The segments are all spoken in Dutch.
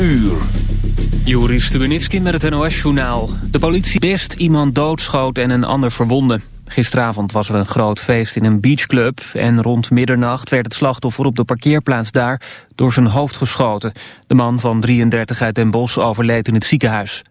Uur. Joris Stubenitski met het NOS-journaal. De politie best iemand doodschoot en een ander verwonden. Gisteravond was er een groot feest in een beachclub... en rond middernacht werd het slachtoffer op de parkeerplaats daar... door zijn hoofd geschoten. De man van 33 uit Den Bosch overleed in het ziekenhuis.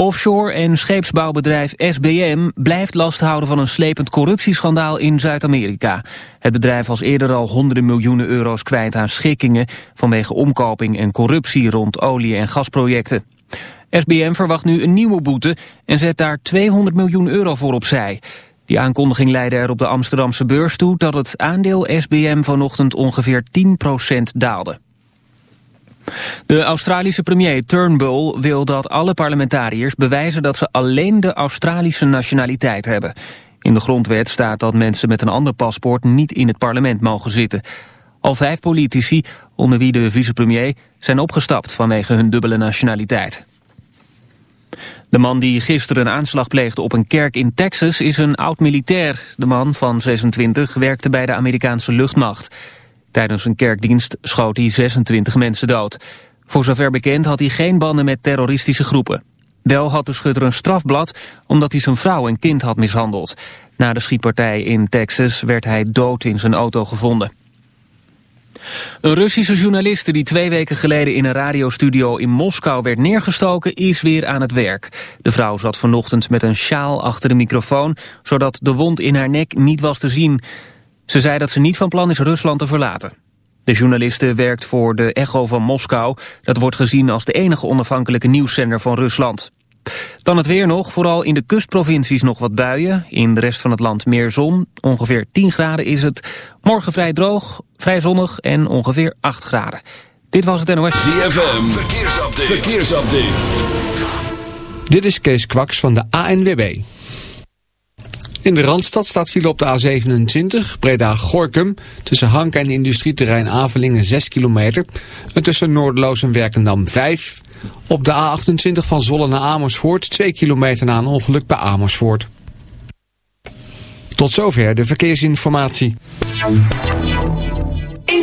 Offshore- en scheepsbouwbedrijf SBM blijft last houden van een slepend corruptieschandaal in Zuid-Amerika. Het bedrijf was eerder al honderden miljoenen euro's kwijt aan schikkingen vanwege omkoping en corruptie rond olie- en gasprojecten. SBM verwacht nu een nieuwe boete en zet daar 200 miljoen euro voor opzij. Die aankondiging leidde er op de Amsterdamse beurs toe dat het aandeel SBM vanochtend ongeveer 10% daalde. De Australische premier Turnbull wil dat alle parlementariërs bewijzen dat ze alleen de Australische nationaliteit hebben. In de grondwet staat dat mensen met een ander paspoort niet in het parlement mogen zitten. Al vijf politici, onder wie de vicepremier, zijn opgestapt vanwege hun dubbele nationaliteit. De man die gisteren een aanslag pleegde op een kerk in Texas is een oud-militair. De man van 26 werkte bij de Amerikaanse luchtmacht. Tijdens een kerkdienst schoot hij 26 mensen dood. Voor zover bekend had hij geen banden met terroristische groepen. Wel had de schutter een strafblad omdat hij zijn vrouw en kind had mishandeld. Na de schietpartij in Texas werd hij dood in zijn auto gevonden. Een Russische journaliste die twee weken geleden in een radiostudio in Moskou werd neergestoken is weer aan het werk. De vrouw zat vanochtend met een sjaal achter de microfoon, zodat de wond in haar nek niet was te zien. Ze zei dat ze niet van plan is Rusland te verlaten. De journaliste werkt voor de Echo van Moskou. Dat wordt gezien als de enige onafhankelijke nieuwszender van Rusland. Dan het weer nog, vooral in de kustprovincies nog wat buien. In de rest van het land meer zon. Ongeveer 10 graden is het. Morgen vrij droog, vrij zonnig en ongeveer 8 graden. Dit was het NOS. ZFM, verkeersupdate. verkeersupdate. Dit is Kees Kwaks van de ANWB. In de Randstad staat file op de A27, Breda-Gorkum, tussen Hank en industrieterrein Avelingen 6 kilometer. En tussen Noordeloos en Werkendam 5. Op de A28 van Zolle naar Amersfoort 2 kilometer na een ongeluk bij Amersfoort. Tot zover de verkeersinformatie. In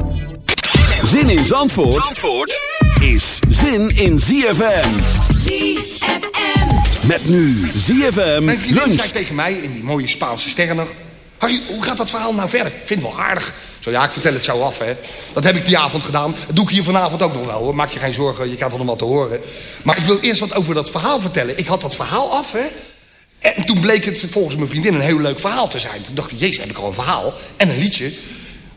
Zin in Zandvoort, Zandvoort is zin in ZFM. ZFM. Met nu ZFM Mijn vriendin zei tegen mij in die mooie Spaanse sterrennacht... Harry, hoe gaat dat verhaal nou verder? Ik vind het wel aardig. Zo, ja, ik vertel het zo af, hè. Dat heb ik die avond gedaan. Dat doe ik hier vanavond ook nog wel, hoor. Maak je geen zorgen, je krijgt er nog wat te horen. Maar ik wil eerst wat over dat verhaal vertellen. Ik had dat verhaal af, hè. En toen bleek het volgens mijn vriendin een heel leuk verhaal te zijn. Toen dacht ik, jezus, heb ik al een verhaal en een liedje.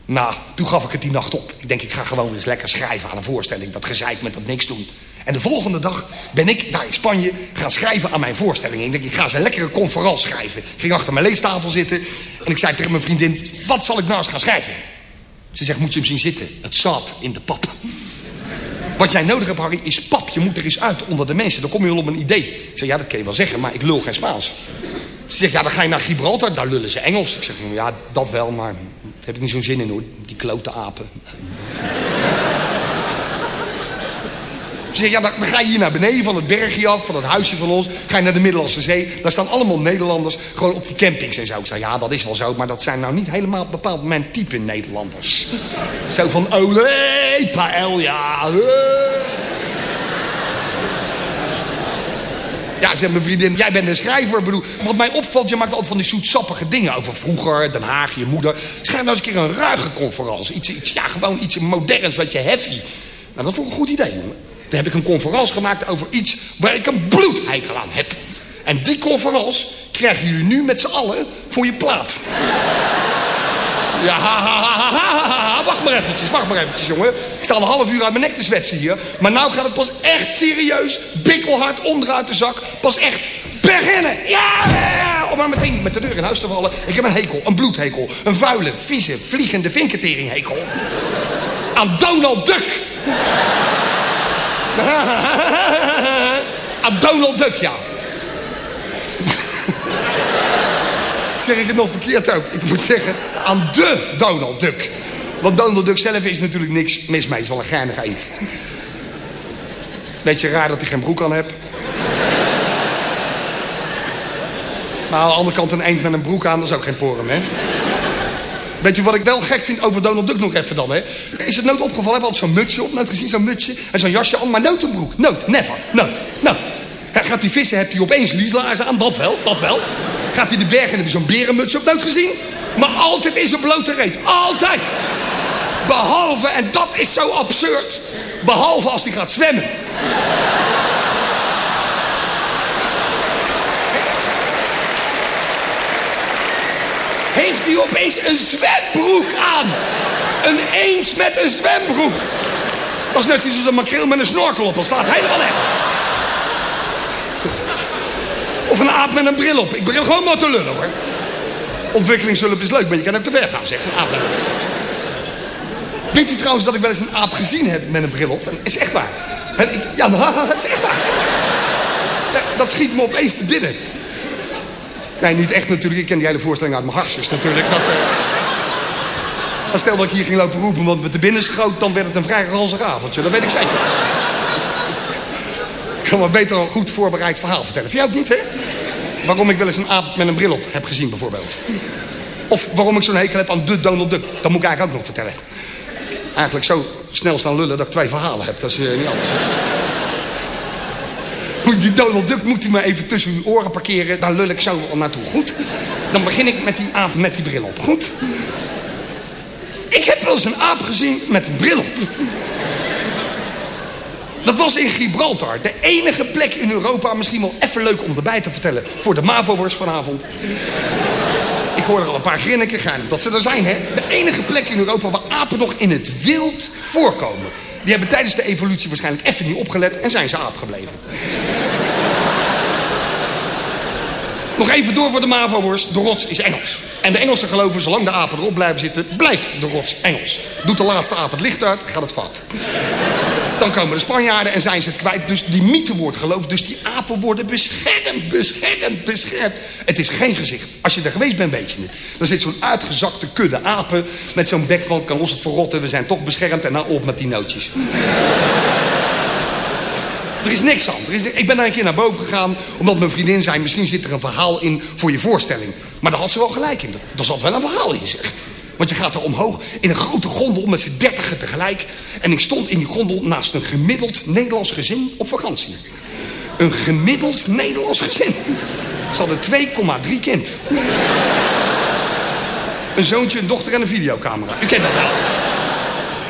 Nou, toen gaf ik het die nacht op. Ik denk, ik ga gewoon eens lekker schrijven aan een voorstelling. Dat gezeik met dat niks doen. En de volgende dag ben ik daar in Spanje gaan schrijven aan mijn voorstelling. Ik denk, ik ga eens een lekkere conferentie schrijven. Ik ging achter mijn leestafel zitten en ik zei tegen mijn vriendin... wat zal ik nou eens gaan schrijven? Ze zegt, moet je hem zien zitten? Het zat in de pap. Wat jij nodig hebt, Harry, is pap. Je moet er eens uit onder de mensen. Dan kom je wel op een idee. Ik zeg, ja, dat kun je wel zeggen, maar ik lul geen Spaans. Ze zegt, ja, dan ga je naar Gibraltar, daar lullen ze Engels. Ik zeg, ja, dat wel, maar daar heb ik niet zo'n zin in, hoor. Die klote apen. Ze zeggen, ja, dan, ga je hier naar beneden van het bergje af, van het huisje van ons. Ga je naar de Middellandse Zee. Daar staan allemaal Nederlanders gewoon op die campings en zo. Ik zei, ja, dat is wel zo, maar dat zijn nou niet helemaal bepaald mijn type Nederlanders. Zo van, ole, paella. eh. Ja, zegt mijn vriendin, jij bent een schrijver. Bedoel, wat mij opvalt, je maakt altijd van die zoetsappige dingen over vroeger, Den Haag, je moeder. Schrijf nou eens een keer een ruige conferentie. Iets, iets, ja, gewoon iets moderns, wat je heavy. Nou, dat vond ik een goed idee, jongen. Toen heb ik een conferentie gemaakt over iets waar ik een bloedheikel aan heb. En die conferentie krijgen jullie nu met z'n allen voor je plaat. Ja, ha, ha, ha, ha, ha. Wacht maar eventjes, wacht maar eventjes, jongen. Ik sta al een half uur uit mijn nek te zwetsen hier. Maar nou gaat het pas echt serieus, bikkelhard onderuit de zak. Pas echt beginnen. Ja, om maar meteen met de deur in huis te vallen. Ik heb een hekel, een bloedhekel. Een vuile, vieze, vliegende vinketeringhekel. Aan Donald Duck. Aan Donald Duck, ja. zeg ik het nog verkeerd ook. Ik moet zeggen, aan de Donald Duck. Want Donald Duck zelf is natuurlijk niks mis mee. Is wel een geinig eend. Beetje raar dat hij geen broek aan heeft. Maar aan de andere kant een eend met een broek aan, dat is ook geen porum, hè? Weet je wat ik wel gek vind over Donald Duck nog even dan, hè? Is het nooit opgevallen? Hebben we altijd zo'n mutsje op, nooit gezien, zo'n mutsje. En zo'n jasje aan, maar nooit een broek. Nooit, never, nooit, nooit. Gaat hij vissen, heeft hij opeens lieslaarzen aan, dat wel, dat wel. Gaat hij de bergen en heb je zo'n berenmuts op, nooit gezien. Maar altijd in zijn blote reet, altijd. Behalve, en dat is zo absurd, behalve als hij gaat zwemmen. Heeft hij opeens een zwembroek aan? Een eend met een zwembroek. Dat is net zoals een makreel met een snorkel op. Dat slaat helemaal nergens. Of een aap met een bril op. Ik begin gewoon maar te lullen hoor. Ontwikkelingshulp is leuk, maar je kan ook te ver gaan, zegt een aap met een bril op. Weet u trouwens dat ik wel eens een aap gezien heb met een bril op? Dat is echt waar. Ik- ja, dat is echt waar. Dat schiet me opeens te binnen. Nee, niet echt natuurlijk. Ik ken die hele voorstelling uit mijn harsjes natuurlijk. Dat, eh, stel dat ik hier ging lopen roepen, want met de binnen schoot... dan werd het een vrij ranzig avondje. Dat weet ik zeker. Ik kan maar beter een goed voorbereid verhaal vertellen. Vind jij ook niet, hè? Waarom ik wel eens een aap met een bril op heb gezien, bijvoorbeeld. Of waarom ik zo'n hekel heb aan de Donald Duck. Dat moet ik eigenlijk ook nog vertellen. Eigenlijk zo snel staan lullen dat ik twee verhalen heb. Dat is eh, niet anders. Die Donald Duck moet u maar even tussen uw oren parkeren. Daar lul ik zo naartoe. Goed? Dan begin ik met die aap met die bril op. Goed? Ik heb wel eens een aap gezien met een bril op. Dat was in Gibraltar. De enige plek in Europa, misschien wel even leuk om erbij te vertellen... voor de MAVO'ers vanavond. Ik hoor er al een paar grinniken, geinig dat ze er zijn, hè? De enige plek in Europa waar apen nog in het wild voorkomen. Die hebben tijdens de evolutie waarschijnlijk even niet opgelet en zijn ze aap gebleven. Nog even door voor de MAVO-worst. De rots is Engels. En de Engelsen geloven, zolang de apen erop blijven zitten, blijft de rots Engels. Doet de laatste aap het licht uit, gaat het fout. Dan komen de Spanjaarden en zijn ze kwijt. Dus die mythe wordt geloofd. Dus die apen worden beschermd, beschermd, beschermd. Het is geen gezicht. Als je er geweest bent, weet je het. Dan zit zo'n uitgezakte kudde apen met zo'n bek van... kan ons het verrotten, we zijn toch beschermd en nou op met die nootjes. Er is niks aan. Er is Ik ben daar een keer naar boven gegaan, omdat mijn vriendin zei... misschien zit er een verhaal in voor je voorstelling. Maar daar had ze wel gelijk in. Er zat wel een verhaal in, zeg. Want je gaat er omhoog in een grote gondel met z'n dertigen tegelijk. En ik stond in die gondel naast een gemiddeld Nederlands gezin op vakantie. Een gemiddeld Nederlands gezin. Ze hadden 2,3 kind. Een zoontje, een dochter en een videocamera. U kent dat wel.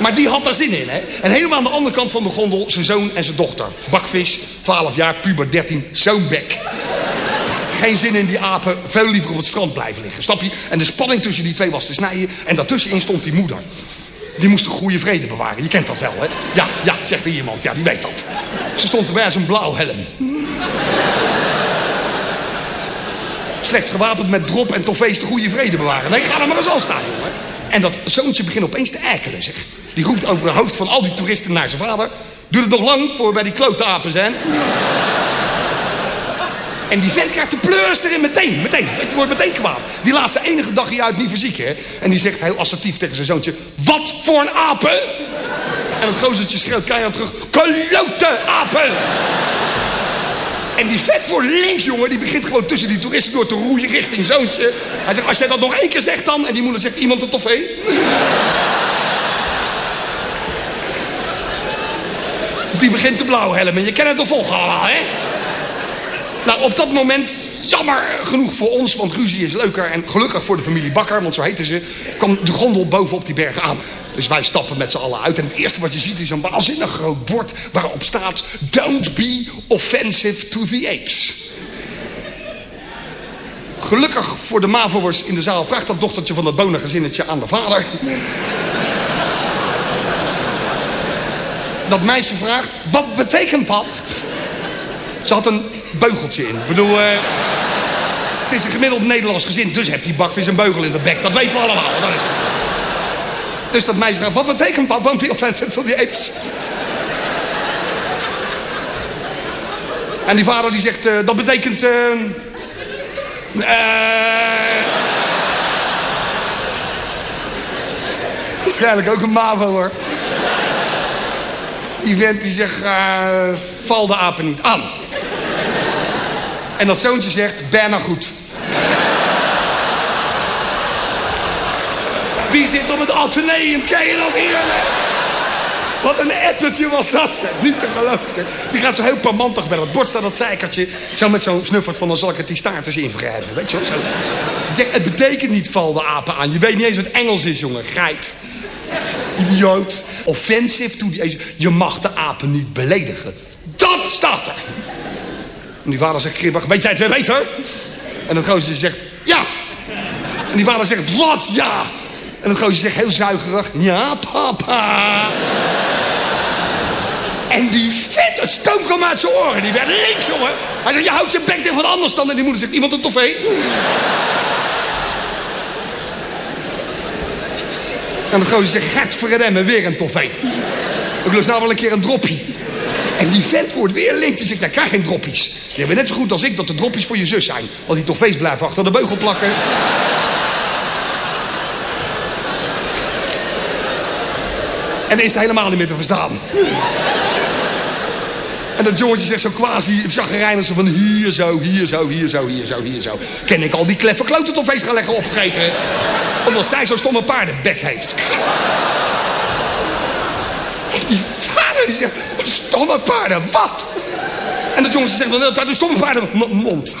maar die had daar zin in, hè? En helemaal aan de andere kant van de gondel zijn zoon en zijn dochter. Bakvis, 12 jaar, puber 13, zo'n bek. Geen zin in die apen, veel liever op het strand blijven liggen, snap je? En de spanning tussen die twee was te snijden. En daartussenin stond die moeder. Die moest de goede vrede bewaren. Je kent dat wel, hè? Ja, ja, zegt er iemand. Ja, die weet dat. Ze stond erbij als een blauwhelm. Slechts gewapend met drop en toffees de goede vrede bewaren. Nee, ga er maar eens al staan, jongen. En dat zoontje begint opeens te erkelen, zeg. Die roept over het hoofd van al die toeristen naar zijn vader. Duurt het nog lang voor wij die klote apen zijn? En die vent krijgt de pleurs erin meteen, meteen. Het wordt meteen kwaad. Die laat zijn enige dagje uit niet verzieken. En die zegt heel assertief tegen zijn zoontje... Wat voor een apen! En het gozertje schreeuwt keihard terug... Klote apen! En die vet voor links, jongen, die begint gewoon tussen die toeristen door te roeien richting zoontje. Hij zegt, als jij dat nog één keer zegt dan... En die moeder zegt, iemand een toffee? Die begint te blauwhelmen. Je kent het allemaal, hè? Nou, op dat moment, jammer genoeg voor ons, want ruzie is leuker. En gelukkig voor de familie Bakker, want zo heten ze, kwam de gondel bovenop die berg aan. Dus wij stappen met z'n allen uit. En het eerste wat je ziet is een waanzinnig groot bord waarop staat... Don't be offensive to the apes. Gelukkig voor de mavo'ers in de zaal vraagt dat dochtertje van dat bonengezinnetje aan de vader. Dat meisje vraagt, wat betekent dat? Ze had een beugeltje in. Ik bedoel, eh, het is een gemiddeld Nederlands gezin, dus hebt die bakvis een beugel in de bek. Dat weten we allemaal. Dat is. Dus dat meisje vraagt, wat betekent dat? Wil van die apes? En die vader die zegt, eh, dat betekent... eh eh, waarschijnlijk ook een MAVO hoor. Die vent die zegt, eh, val de apen niet aan. En dat zoontje zegt, bijna goed. Wie zit op het ateneum? Ken je dat hier? Wat een ettertje was dat, zeg. Niet te geloven, zeg. Die gaat zo heel pamantig bij dat bord staan, dat zeikertje. Zo met zo'n snuffert van, dan zal ik het die staartjes invrijven. Weet je wel, zo. Zegt, het betekent niet val de apen aan. Je weet niet eens wat Engels is, jongen. Geit. Idioot. Offensive to the. Je mag de apen niet beledigen. Dat staat er. En die vader zegt kribbig, weet jij het weer beter? En dat gozer zegt, ja. En die vader zegt, wat ja? En dat gozer zegt heel zuigerig, ja papa. En die vet, het stoom uit zijn oren. Die werd link, jongen. Hij zegt, je houdt je bek tegen wat anders dan. En die moeder zegt, iemand een toffee? En dat gozer zegt, gat voor remmen, weer een toffee. Ik lust nou wel een keer een droppie. En die vent wordt weer link. Die zegt, jij krijgt geen droppies. Je bent net zo goed als ik dat de droppies voor je zus zijn. Want die toffees blijven achter de beugel plakken. En dan is het helemaal niet meer te verstaan. En dat jongetje zegt zo quasi chagrijnig zo van hier zo, hier zo, hier zo, hier zo, hier zo. Ken ik al die kleffe kloten toffees gaan leggen opvreten. Omdat zij zo'n stomme paardenbek heeft. En die vader die zegt, stomme paarden, wat? En dat jongetje zegt, dan dat de stomme paarden mond.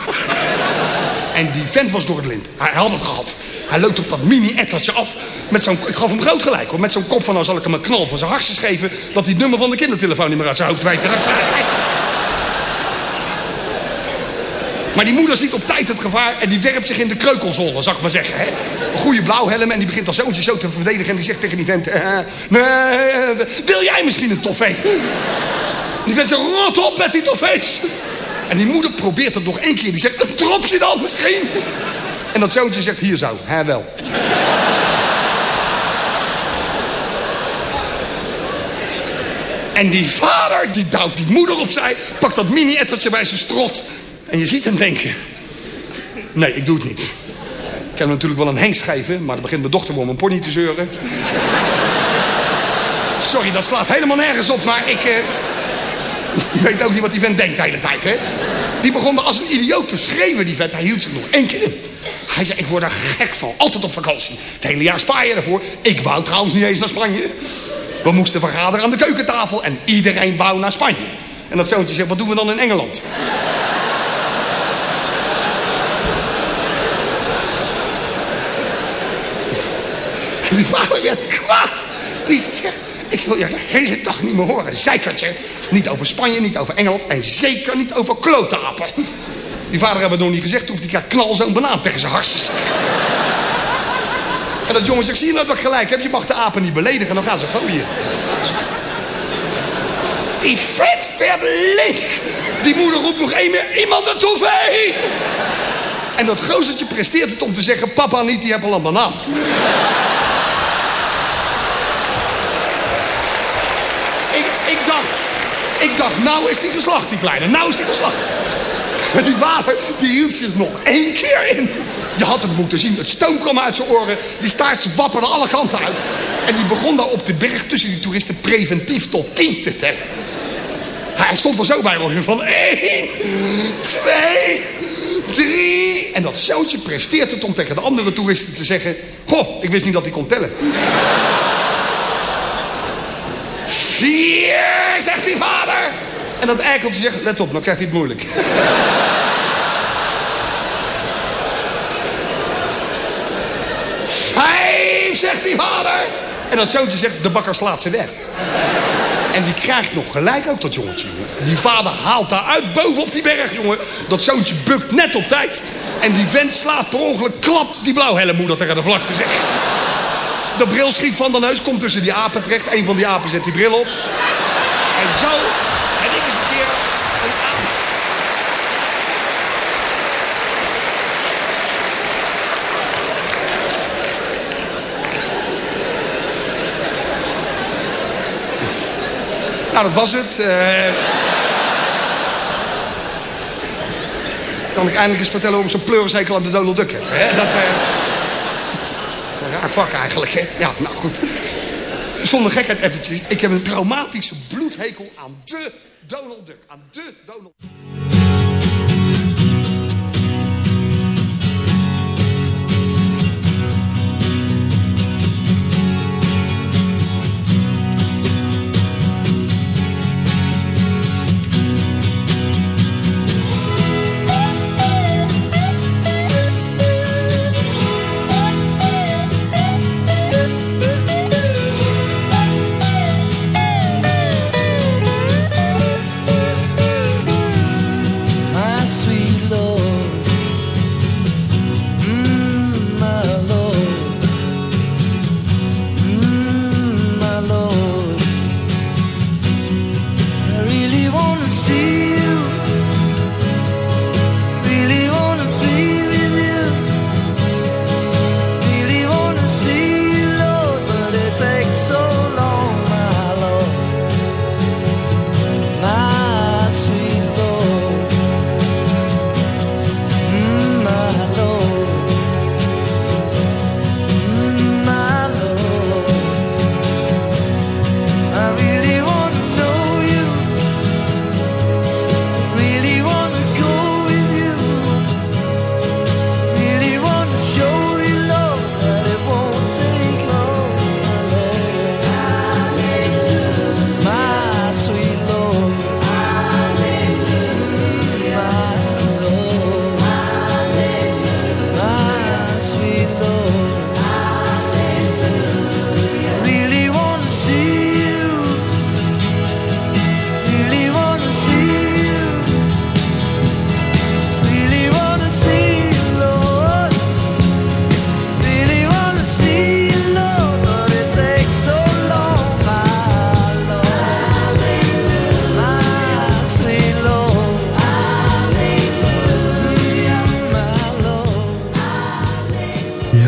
En die vent was door het lint. Hij had het gehad. Hij loopt op dat mini-ettertje af. Met zo'n, ik gaf hem groot gelijk hoor. Met zo'n kop van, nou zal ik hem een knal van zijn hartjes geven. Dat hij het nummer van de kindertelefoon niet meer uit zijn hoofd weet. En dat- Maar die moeder ziet op tijd het gevaar en die werpt zich in de kreukelzone, zal ik maar zeggen. Hè? Een goede blauwhelm en die begint als zoontje zo te verdedigen. En die zegt tegen die vent, eh, nee, eh, wil jij misschien een toffee? Die vent zegt, rot op met die toffees. En die moeder probeert het nog één keer. Die zegt, een dropje dan misschien? En dat zoontje zegt, hier zo, hè wel. En die vader, die duwt die moeder opzij, pakt dat mini-ettertje bij zijn strot. En je ziet hem denken, nee, ik doe het niet. Ik hem natuurlijk wel een hengst geven, maar dan begint mijn dochter om een pony te zeuren. Sorry, dat slaat helemaal nergens op, maar ik... Eh, weet ook niet wat die vent denkt de hele tijd, hè. Die begon als een idioot te schreeuwen, die vent. Hij hield zich nog één keer. Hij zei, ik word er gek van. Altijd op vakantie. Het hele jaar spaar je ervoor. Ik wou trouwens niet eens naar Spanje. We moesten vergaderen aan de keukentafel en iedereen wou naar Spanje. En dat zoontje zegt, wat doen we dan in Engeland? die vader werd kwaad. Die zegt, ik wil je de hele dag niet meer horen. Zeikertje. Niet over Spanje, niet over Engeland en zeker niet over klotapen. Die vader hebben het nog niet gezegd, of die krijgt knal zo'n banaan tegen zijn hartjes. En dat jongen zegt, zie je nou dat gelijk heb? Je mag de apen niet beledigen, dan gaan ze gooien. Die vet werd leeg. Die moeder roept nog één meer, iemand een toevee. En dat gozertje presteert het om te zeggen, papa niet, die heeft al een banaan. ik, ik dacht, ik dacht, nou is die geslacht, die kleine, nou is die geslacht. Maar die vader, die hield zich nog één keer in. Je had het moeten zien. Het stoom kwam uit zijn oren. Die staart wapperde alle kanten uit. En die begon daar op de berg tussen die toeristen preventief tot tien te tellen. Hij stond er zo bij hoor. Van één, twee, drie. En dat zoontje presteert het om tegen de andere toeristen te zeggen... Goh, ik wist niet dat hij kon tellen. Vier, zegt die vader. En dat eikeltje zegt, let op, dan krijgt hij het moeilijk. Vijf, zegt die vader. En dat zoontje zegt, de bakker slaat ze weg. En die krijgt nog gelijk ook, dat jongetje. jongen. Die vader haalt daar uit boven op die berg, jongen. Dat zoontje bukt net op tijd. En die vent slaat per ongeluk, klapt die blauwhelmmoeder tegen de vlakte, zeg. De bril schiet van de neus, komt tussen die apen terecht. Een van die apen zet die bril op. En zo heb ik eens een keer een aap. Nou, dat was het. Eh, Kan ik eindelijk eens vertellen waarom zo'n pleurishekel aan de Donald Duck. Hè? Dat, eh, vak eigenlijk, hè? Ja, nou goed. Zonder gekheid eventjes. Ik heb een traumatische bloedhekel aan de Donald Duck. Aan de Donald My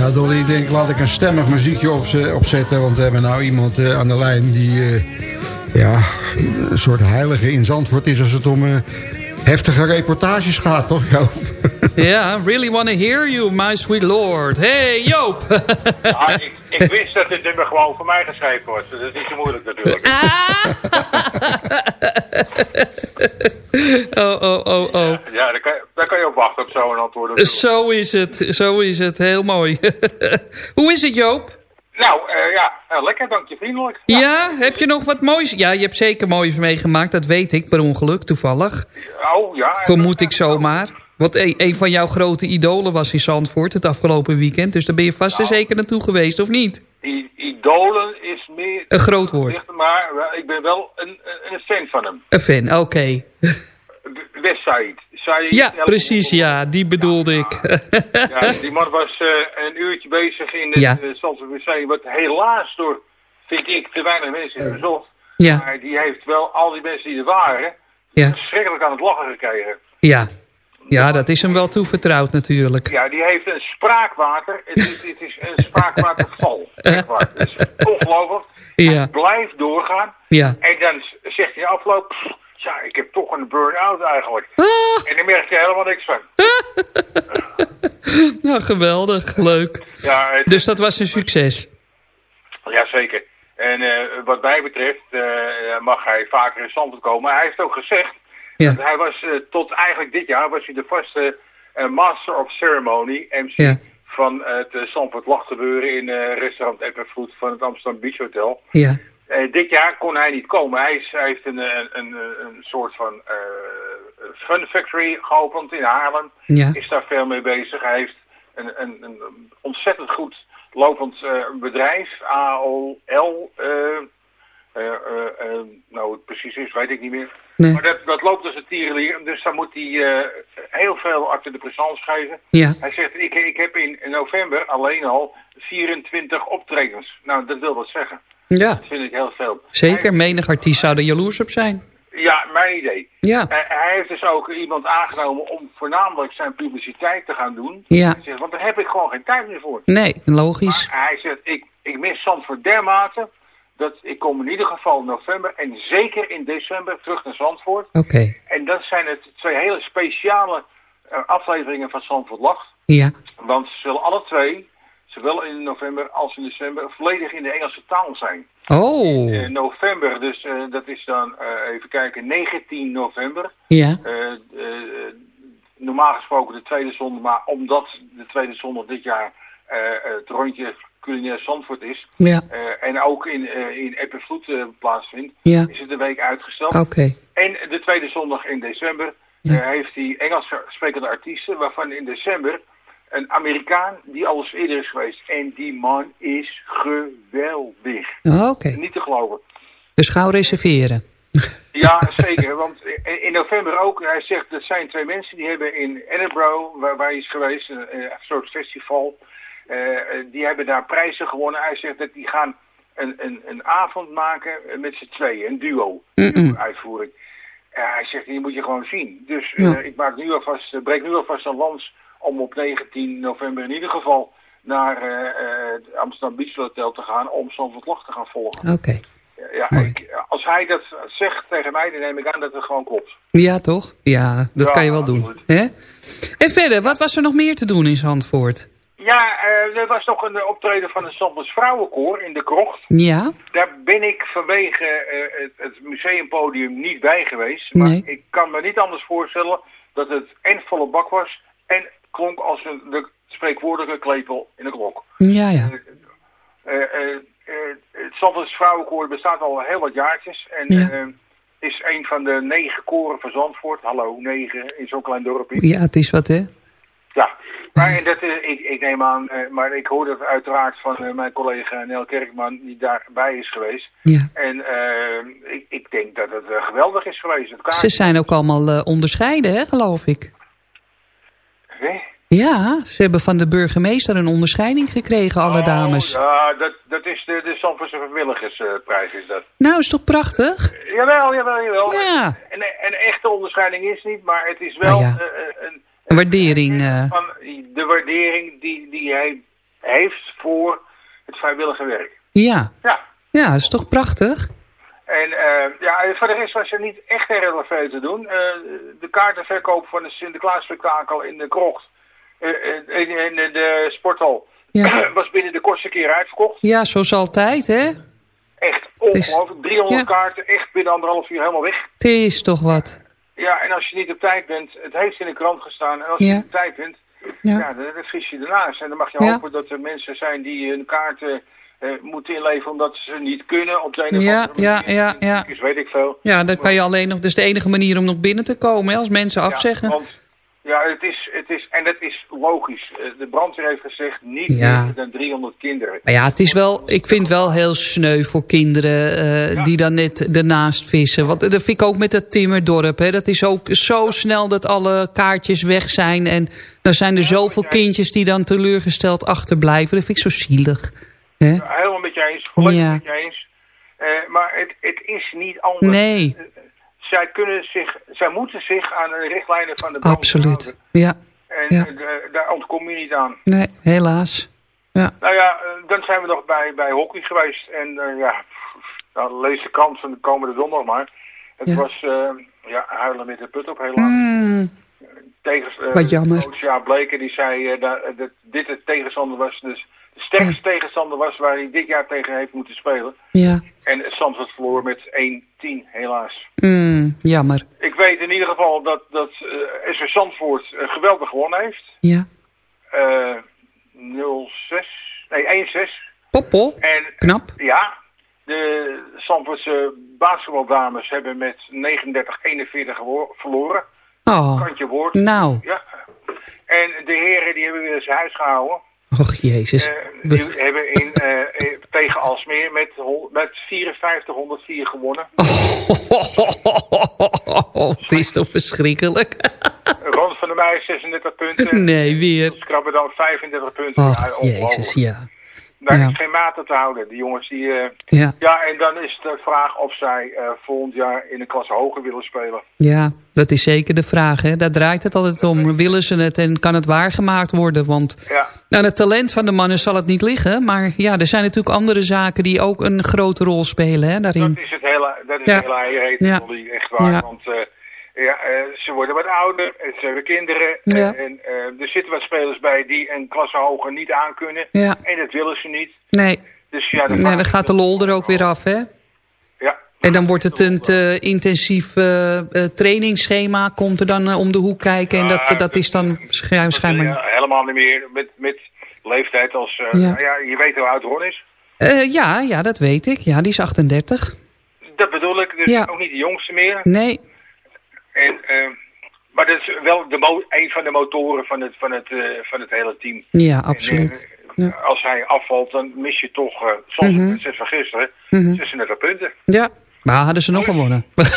Ja, Dolly, ik denk laat ik een stemmig muziekje opze- opzetten. Want we hebben nou iemand eh, aan de lijn die eh, ja, een soort heilige in Zandvoort is als het om eh, heftige reportages gaat, toch? Ja, really want to hear you, my sweet lord. Hey, Joop. Ah, ik, ik wist dat dit nummer gewoon voor mij geschreven wordt. Dus dat is niet zo moeilijk natuurlijk. oh, oh, oh, oh. Ja, daar kan, je- daar kan je op wachten op zo'n antwoord. Zo is het, zo is het. Heel mooi. Hoe is het, Joop? Nou, eh, ja, eh, lekker, dank je vriendelijk. Ja, heb je nog wat moois? Ja, je hebt zeker moois meegemaakt, dat weet ik, per ongeluk, toevallig. Oh, ja. Vermoed ik zomaar. Want een, een van jouw grote idolen was in Zandvoort het afgelopen weekend. Dus daar ben je vast Nou. en zeker naartoe geweest, of niet? I- Idolen is meer... Een groot woord. Maar wel- ik ben wel een, een een fan van hem. Een fan, oké. West Said. Said Ja, precies, ja, die bedoelde ik. Ja, die man was eh, een uurtje bezig in het Ja. Museum. Wat helaas door, vind ik, te weinig mensen is bezocht. Ja. Maar die heeft wel al die mensen die er waren... Ja. verschrikkelijk aan het lachen gekregen. Ja. Ja, dat is hem wel toevertrouwd natuurlijk. Ja, die heeft een spraakwater. Het is, het is een spraakwaterval. Het is ongelooflijk. Ja. Hij blijft doorgaan. Ja. En dan zegt hij afloop... "Pff, Ja, ik heb toch een burn-out eigenlijk. Ah. En daar merk je helemaal niks van. Nou, geweldig. Leuk. Ja, het- Dus dat was een succes. Jazeker. En eh, wat mij betreft eh, mag hij vaker in Zandvoort komen. Hij heeft ook gezegd Ja. hij was eh, tot eigenlijk dit jaar was hij de vaste eh, Master of Ceremony, MC, Ja. van het uh, Zandvoort Lachgebeuren in eh, restaurant Epperfood van het Amsterdam Beach Hotel. Ja. Eh, dit jaar kon hij niet komen. Hij, is, hij heeft een, een, een, een soort van eh, fun factory geopend in Haarlem. Ja. Is daar veel mee bezig. Hij heeft een, een, een ontzettend goed lopend eh, bedrijf. AOL. eh, eh, eh, eh, nou, het precies is, weet ik niet meer. Nee. Maar dat, dat loopt als een tierenlier. Dus dan moet hij eh, heel veel acte de présence geven. Ja. Hij zegt, ik, ik heb in november alleen al 24 optredens. Nou, dat wil wat zeggen. Ja. Dat vind ik heel veel. Zeker, menig artiest zou er jaloers op zijn. Ja, mijn idee. Ja. Eh, hij heeft dus ook iemand aangenomen om voornamelijk zijn publiciteit te gaan doen. Ja. Hij zegt, want daar heb ik gewoon geen tijd meer voor. Nee, logisch. Maar hij zegt, ik, ik mis Zandvoort dermate dat ik kom in ieder geval in november en zeker in december terug naar Zandvoort. Oké. En dat zijn het twee hele speciale eh, afleveringen van Zandvoort Lacht. Ja. Want ze zullen alle twee, zowel in november als in december, volledig in de Engelse taal zijn. Oh. In november, dus eh, dat is dan, eh, even kijken, 19 november. Ja. Eh, eh, normaal gesproken de tweede zondag, maar omdat de tweede zondag dit jaar eh, het rondje culinair Zandvoort is. Ja. eh, en ook in, eh in eh, plaatsvindt, Ja. is het een week uitgesteld. Oké. En de tweede zondag in december heeft hij Engels sprekende artiesten, waarvan in december een Amerikaan die al eens eerder is geweest. En die man is geweldig. Oké. Niet te geloven. Dus gauw reserveren. Ja, zeker. Want in- november ook, hij zegt, dat zijn twee mensen die hebben in Edinburgh, waar, waar hij is geweest, een, een soort festival, die hebben daar prijzen gewonnen. Hij zegt dat die gaan een, een, een avond maken eh, met z'n tweeën, een duo, uitvoering. Eh, hij zegt, die moet je gewoon zien. Dus Ja. eh, ik maak nu alvast, eh, breek nu alvast een lans om op 19 november in ieder geval naar eh, eh, het Amsterdam Beach Hotel te gaan om Zandvoort Lach te gaan volgen. Oké. Ja, ik, als hij dat zegt tegen mij, dan neem ik aan dat het gewoon klopt. Ja, toch? Ja, dat Ja, kan je wel doen. Hè? En verder, wat was er nog meer te doen in Zandvoort? Ja, eh, er was nog een eh, optreden van het Zandvoorts Vrouwenkoor in de Krocht. Ja? Daar ben ik vanwege eh, het, het museumpodium niet bij geweest. Maar Nee. ik kan me niet anders voorstellen dat het en volle bak was en klonk als een, de spreekwoordelijke klepel in een klok. Ja, ja. Het Zandvoorts Vrouwenkoor bestaat al heel wat jaartjes en Ja. is een van de negen koren van Zandvoort. Hallo, negen in zo'n klein dorpje. Ja, het is wat, hè? Ja, maar dat, eh, ik, ik neem aan, eh, maar ik hoor dat uiteraard van eh, mijn collega Nel Kerkman, die daarbij is geweest. Ja. En ik, ik denk dat het geweldig is geweest. Het Ze zijn ook allemaal onderscheiden, hè, geloof ik. Ja, ze hebben van de burgemeester een onderscheiding gekregen, alle dames. Oh, ja, dat, dat is de, de Zandvoortse vrijwilligersprijs is dat. Nou, is toch prachtig? Jawel, jawel, jawel. Ja. Een, een echte onderscheiding is niet, maar het is wel ja. eh, eh, een, Een waardering. eh, van de waardering die, die hij heeft voor het vrijwillige werk. ja. Ja. Ja, is toch prachtig? En eh, ja, voor de rest was er niet echt heel veel te doen. Eh, de kaartenverkoop van het Sinterklaas-spektakel in de krocht, in, in de, de sporthal, Ja. was binnen de kortste keer uitverkocht. Ja, zoals altijd, hè? Echt ongelooflijk. 300 ja. kaarten, echt binnen anderhalf uur helemaal weg. Het is toch wat. Ja, en als je niet op tijd bent, het heeft in de krant gestaan. En als je Ja. niet op tijd bent, Ja. ja. dan, dan vis je ernaast. En dan mag je Ja. hopen dat er mensen zijn die hun kaarten eh, moeten inleveren omdat ze niet kunnen op de of Ja, andere ja, ja, ja. Dus weet ik veel. Ja, dat kan je alleen nog... Dat is de enige manier om nog binnen te komen, hè, als mensen afzeggen. Ja, want, ja, het is, het is, en dat is logisch. Eh, De brandweer heeft gezegd niet Ja. meer dan 300 kinderen. Maar ja, het is wel, ik vind het wel heel sneu voor kinderen eh, die dan net ernaast vissen. Want dat vind ik ook met dat Timmerdorp. Hè. Dat is ook zo snel dat alle kaartjes weg zijn. En dan zijn er zoveel kindjes die dan teleurgesteld achterblijven. Dat vind ik zo zielig. Hè? Helemaal met je eens, volledig Ja. met je eens. Eh, maar het, het is niet anders. Nee. Zij, kunnen zich, zij moeten zich aan de richtlijnen van de brand Absoluut. houden. Ja, En Ja. eh, de- daar ontkom je niet aan. nee, helaas. Ja, Nou ja, eh, dan zijn we nog bij, bij hockey geweest. En eh, ja, nou, lees de krant van de komende donderdag maar. Het Ja. was eh, ja, huilen met de put op helaas. Mm, Tegen, eh, Wat jammer. coach Jaap Bleken die zei dat, dat dit de tegenstander was. Dus sterkste tegenstander was waar hij dit jaar tegen heeft moeten spelen. ja. En Zandvoort verloor met 1-10 helaas. Mm, jammer. Ik weet in ieder geval dat, dat eh SV Zandvoort eh, geweldig gewonnen heeft. Ja. Eh 0-6, nee 1-6. Poppel. En Knap. ja, de Zandvoortse basketbaldames hebben met 39-41 gewo- verloren. Oh, Kantje woord. nou. Ja. En de heren die hebben weer eens huis gehouden. Och, jezus. Eh, die hebben in, eh, eh, tegen Alsmeer met, met 54-104 gewonnen. Het is toch verschrikkelijk. Ron van der Meij 36 punten. Nee, weer. Krabben dan 35 punten. Och, jezus, ja. Daar Ja. is geen maat te houden. Die jongens die... eh, Ja. ja, en dan is de vraag of zij eh, volgend jaar in een klasse hoger willen spelen. Ja, dat is zeker de vraag. Hè? Daar draait het altijd om. Willen ze het en kan het waargemaakt worden? Want Ja. Aan het talent van de mannen zal het niet liggen. Maar ja, er zijn natuurlijk andere zaken die ook een grote rol spelen hè, daarin. Dat is het hele, dat is Ja. het hele eiereten, Ja. Dolly, echt waar. Ja. Want eh, ja, eh, ze worden wat ouder, en ze hebben kinderen. Ja. En eh, er zitten wat spelers bij die een klasse hoger niet aankunnen. Ja. En dat willen ze niet. Nee, Dus ja, nee dan gaat de lol er ook weer af. Hè? En dan wordt het een te intensief eh, eh, trainingsschema. Komt er dan eh, om de hoek kijken. En dat, dat is dan schijnbaar... Ja, helemaal niet meer met, met leeftijd als... eh, Ja. nou ja, je weet hoe oud Ron is. Eh, ja, ja, dat weet ik. Ja, die is 38. Dat bedoel ik. Dus Ja. ook niet de jongste meer. Nee, En, eh, maar dat is wel de een van de motoren van het, van het, eh, van het hele team. ja, absoluut. eh, Ja. Als hij afvalt, dan mis je toch, eh soms Mhm. met zes van gisteren, Mhm. 36 punten. Ja, maar hadden ze nog gewonnen.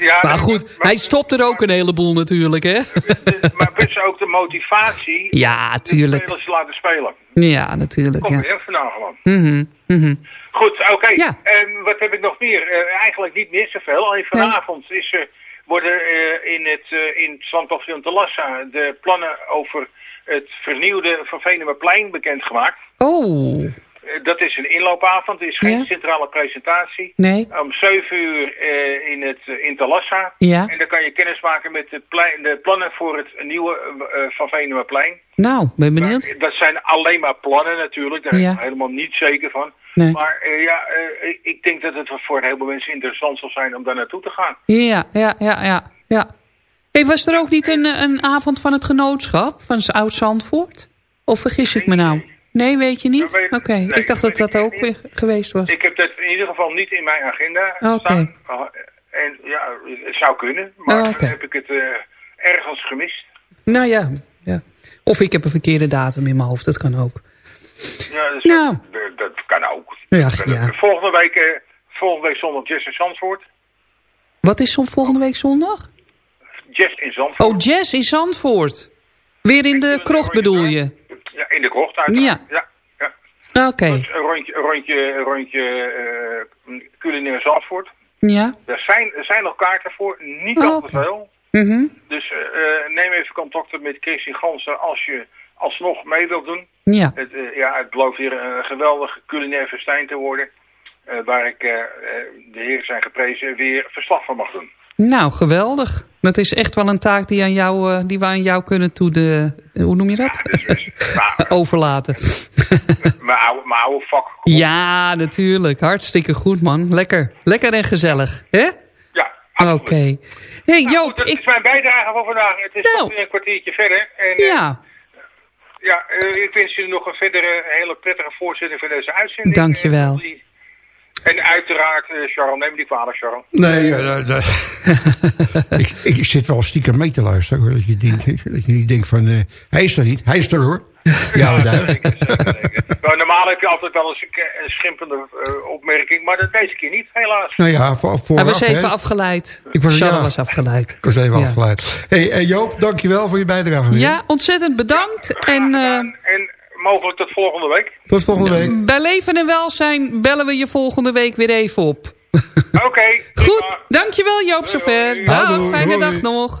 Ja, Maar goed, hij stopt er ook een heleboel natuurlijk, hè? maar wist ze ook de motivatie Ja, de tuurlijk. spelers te laten spelen. Ja, natuurlijk. Komt Ja. er even vandaan gewoon. Mhm, mhm. Goed, oké. Ja. Ehm, wat heb ik nog meer? Eh, eigenlijk niet meer zoveel. Alleen vanavond is, worden eh, in het, eh, in het Zandpaviljoen te Lassa de plannen over het vernieuwde Van Venemaplein bekendgemaakt. Oh, dat is een inloopavond, het is geen Ja. centrale presentatie. nee. Om 7 uur eh, in het eh, in Talassa. Ja. En dan kan je kennis maken met de, plein, de plannen voor het nieuwe eh, eh, Van Venemaplein. Nou, ben benieuwd. Dat zijn alleen maar plannen natuurlijk, daar Ja. ben ik helemaal niet zeker van. Nee. Maar eh, ja, eh, ik denk dat het voor een heleboel mensen interessant zal zijn om daar naartoe te gaan. Ja, ja, ja, ja. ja. Hey, was er ook niet een, een avond van het genootschap van Oud-Zandvoort? Of vergis ik me nou? Nee, weet je niet? Oké, nee, ik dacht dat dat ook weer geweest was. Ik heb dat in ieder geval niet in mijn agenda Oké. staan. Uh, en ja, het zou kunnen, maar Oh, dan heb ik het eh, ergens gemist. Nou ja, ja. Of ik heb een verkeerde datum in mijn hoofd, dat kan ook. Ja, dus Nou. dat, dat kan ook. Ja. Volgende week, eh, volgende week zondag Jazz in Zandvoort. Wat is zo'n volgende week zondag? Jazz in Zandvoort. Oh, jazz in Zandvoort. Weer in de krocht bedoel je? Ja, in de krocht uiteraard. Ja. ja. ja. Oké, Een rondje, een rondje, een rondje eh, culinair Zandvoort. ja. Er zijn, er zijn nog kaarten voor, niet Oh, al te oké. veel. Mhm. Dus eh, eh, neem even contact op met Chrissy Gansen als je alsnog mee wilt doen. Ja. Het, ja, het belooft hier een geweldig culinair festijn te worden. waar ik, de heren zijn geprezen, weer verslag van mag doen. Nou, geweldig. Dat is echt wel een taak die, aan jou, eh, die we aan jou kunnen toe de... Hoe noem je dat? Overlaten. Mijn oude, vak. Ja, natuurlijk. Hartstikke goed, man. Lekker. Lekker en gezellig. hè? Ja, Oké. hey, Joop, Dat ik... is mijn bijdrage voor vandaag. Het is Nou. weer een kwartiertje verder. En, eh, Ja, ja eh, ik wens jullie nog een verdere hele prettige voorzitting van deze uitzending. dankjewel. En uiteraard, eh Charles, neem niet kwalijk, Charles. Nee, eh, dat- ik, ik zit wel stiekem mee te luisteren. Hoor, dat, je denkt, dat je niet denkt van, eh, hij is er niet. Hij is er hoor. Ja, duidelijk. Nou, normaal heb je altijd wel eens een, schimpende eh, opmerking, maar dat deze keer niet, helaas. Nou ja, voor, vooraf, Hij was even hè. afgeleid. Ik was- Charles ja. was afgeleid. Ik was even Ja. afgeleid. Hey, eh, Joop, dankjewel voor je bijdrage. weer. Ja, ontzettend bedankt. En eh, En mogelijk tot volgende week. Tot volgende week. bij leven en welzijn bellen we je volgende week weer even op. Oké. Goed, dankjewel Joop zover. Dag, fijne dag nog.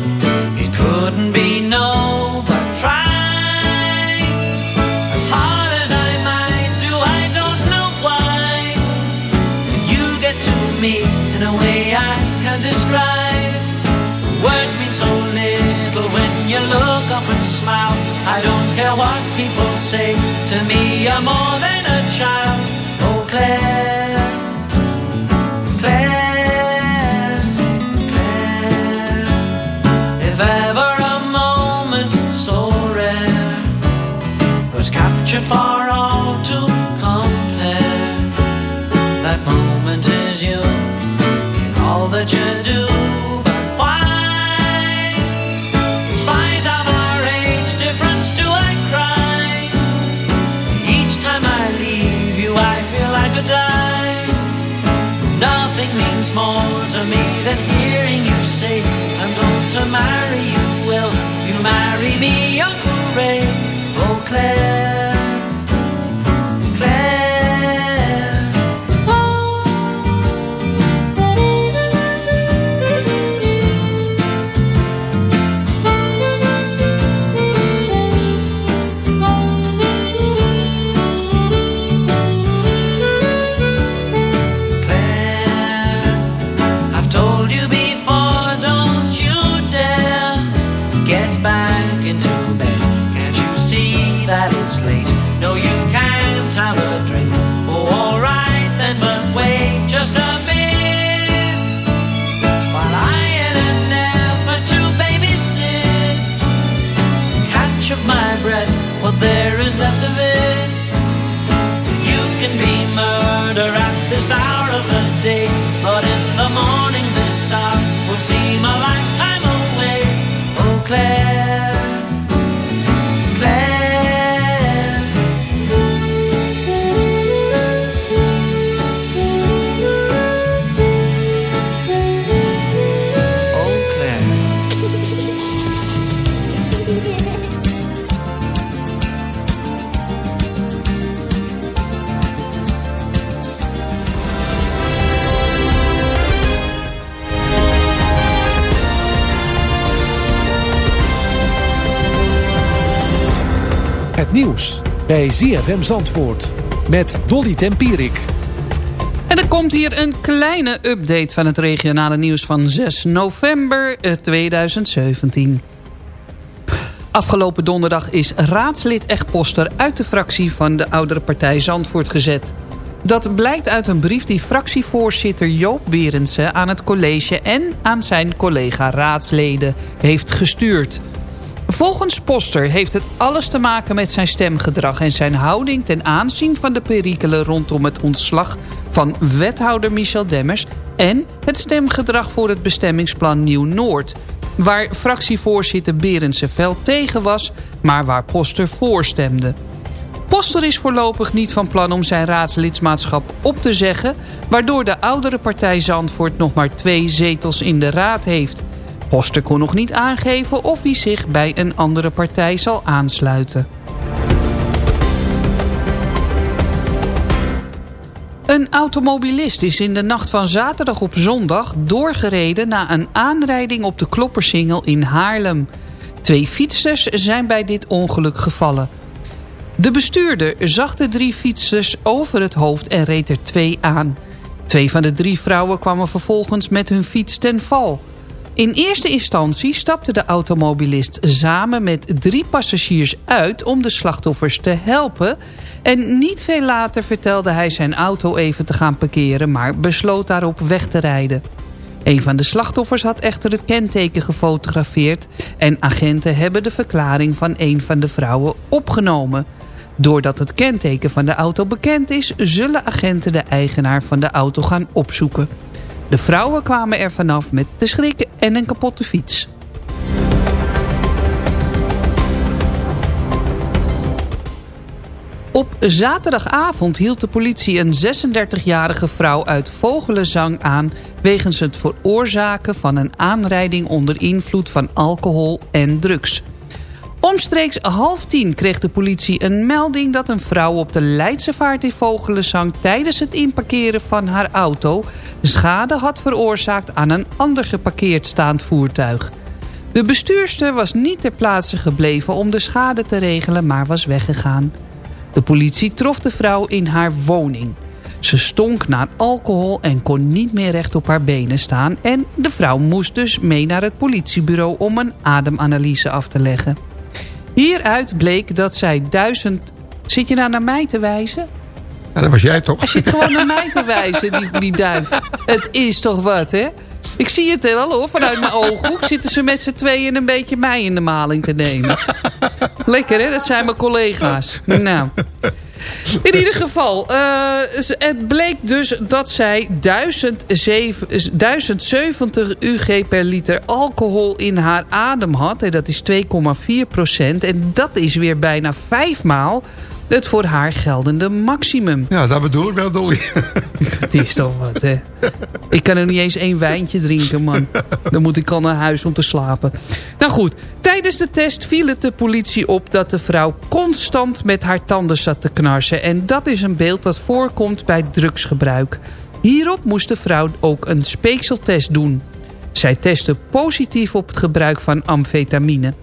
People say to me. You're more bij ZFM Zandvoort met Dolly Tempierik. En er komt hier een kleine update van het regionale nieuws van 6 november eh, 2017. Afgelopen donderdag is raadslid Echtposter uit de fractie van de oudere partij Zandvoort gezet. Dat blijkt uit een brief die fractievoorzitter Joop Berendsen aan het college en aan zijn collega-raadsleden heeft gestuurd. Volgens Poster heeft het alles te maken met zijn stemgedrag... en zijn houding ten aanzien van de perikelen rondom het ontslag... van wethouder Michel Demmers... en het stemgedrag voor het bestemmingsplan Nieuw-Noord... waar fractievoorzitter Berendsen fel tegen was... maar waar Poster voor stemde. Poster is voorlopig niet van plan om zijn raadslidmaatschap op te zeggen... waardoor de oudere partij Zandvoort nog maar twee zetels in de raad heeft... Poster kon nog niet aangeven of hij zich bij een andere partij zal aansluiten. Een automobilist is in de nacht van zaterdag op zondag doorgereden na een aanrijding op de Kloppersingel in Haarlem. Twee fietsers zijn bij dit ongeluk gevallen. De bestuurder zag de drie fietsers over het hoofd en reed er twee aan. Twee van de drie vrouwen kwamen vervolgens met hun fiets ten val. In eerste instantie stapte de automobilist samen met drie passagiers uit om de slachtoffers te helpen. En niet veel later vertelde hij zijn auto even te gaan parkeren, maar besloot daarop weg te rijden. Een van de slachtoffers had echter het kenteken gefotografeerd... en agenten hebben de verklaring van een van de vrouwen opgenomen. Doordat het kenteken van de auto bekend is... zullen agenten de eigenaar van de auto gaan opzoeken. De vrouwen kwamen er vanaf met de schrik en een kapotte fiets. Op zaterdagavond hield de politie een 36-jarige vrouw uit Vogelenzang aan... wegens het veroorzaken van een aanrijding onder invloed van alcohol en drugs. Omstreeks half tien kreeg de politie een melding dat een vrouw op de Leidse vaart in Vogelenzang... tijdens het inparkeren van haar auto schade had veroorzaakt aan een ander geparkeerd staand voertuig. De bestuurster was niet ter plaatse gebleven om de schade te regelen, maar was weggegaan. De politie trof de vrouw in haar woning. Ze stonk naar alcohol en kon niet meer recht op haar benen staan... en de vrouw moest dus mee naar het politiebureau om een ademanalyse af te leggen. Hieruit bleek dat zij duizend... Zit je nou naar mij te wijzen? Ja, dat was jij toch? Hij zit gewoon naar mij te wijzen, die, die duif. Het is toch wat, hè? Ik zie het wel hoor, vanuit mijn ooghoek zitten ze met z'n tweeën een beetje mij in de maling te nemen. Lekker hè, dat zijn mijn collega's. Nou, in ieder geval, eh, het bleek dus dat zij 1007 1070 UG per liter alcohol in haar adem had. En dat is 2,4 procent. En dat is weer bijna vijfmaal het voor haar geldende maximum. Ja, dat bedoel ik wel, Dolly. Het is toch wat, hè? Ik kan er niet eens één wijntje drinken, man. Dan moet ik al naar huis om te slapen. Nou goed, tijdens de test viel het de politie op... dat de vrouw constant met haar tanden zat te knarsen. En dat is een beeld dat voorkomt bij drugsgebruik. Hierop moest de vrouw ook een speekseltest doen. Zij testte positief op het gebruik van amfetamine.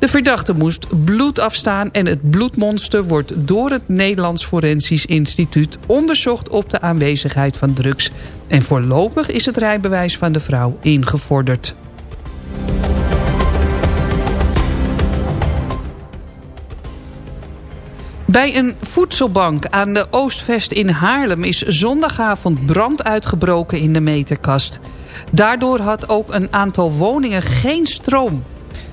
De verdachte moest bloed afstaan en het bloedmonster wordt door het Nederlands Forensisch Instituut onderzocht op de aanwezigheid van drugs. En voorlopig is het rijbewijs van de vrouw ingevorderd. Bij een voedselbank aan de Oostvest in Haarlem is zondagavond brand uitgebroken in de meterkast. Daardoor had ook een aantal woningen geen stroom.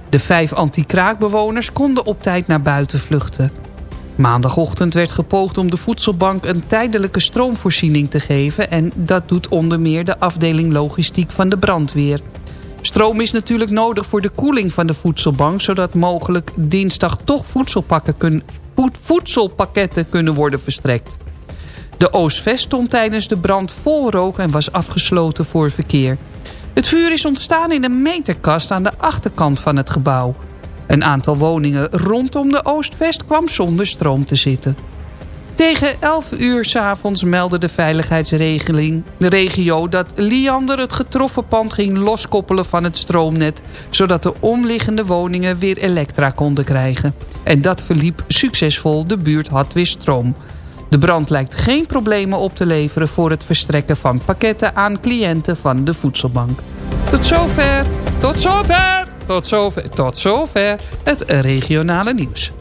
De vijf anti-kraakbewoners konden op tijd naar buiten vluchten. Maandagochtend werd gepoogd om de voedselbank een tijdelijke stroomvoorziening te geven... en dat doet onder meer de afdeling logistiek van de brandweer. Stroom is natuurlijk nodig voor de koeling van de voedselbank... zodat mogelijk dinsdag toch kun, voedselpakketten kunnen worden verstrekt. De Oostvest stond tijdens de brand vol rook en was afgesloten voor verkeer. Het vuur is ontstaan in een meterkast aan de achterkant van het gebouw. Een aantal woningen rondom de Oostvest kwam zonder stroom te zitten. Tegen 11 uur s'avonds meldde de veiligheidsregeling de regio dat Liander het getroffen pand ging loskoppelen van het stroomnet, zodat de omliggende woningen weer elektra konden krijgen. En dat verliep succesvol, de buurt had weer stroom. De brand lijkt geen problemen op te leveren voor het verstrekken van pakketten aan cliënten van de voedselbank. Tot zover, tot zover, tot zover, tot zover het regionale nieuws.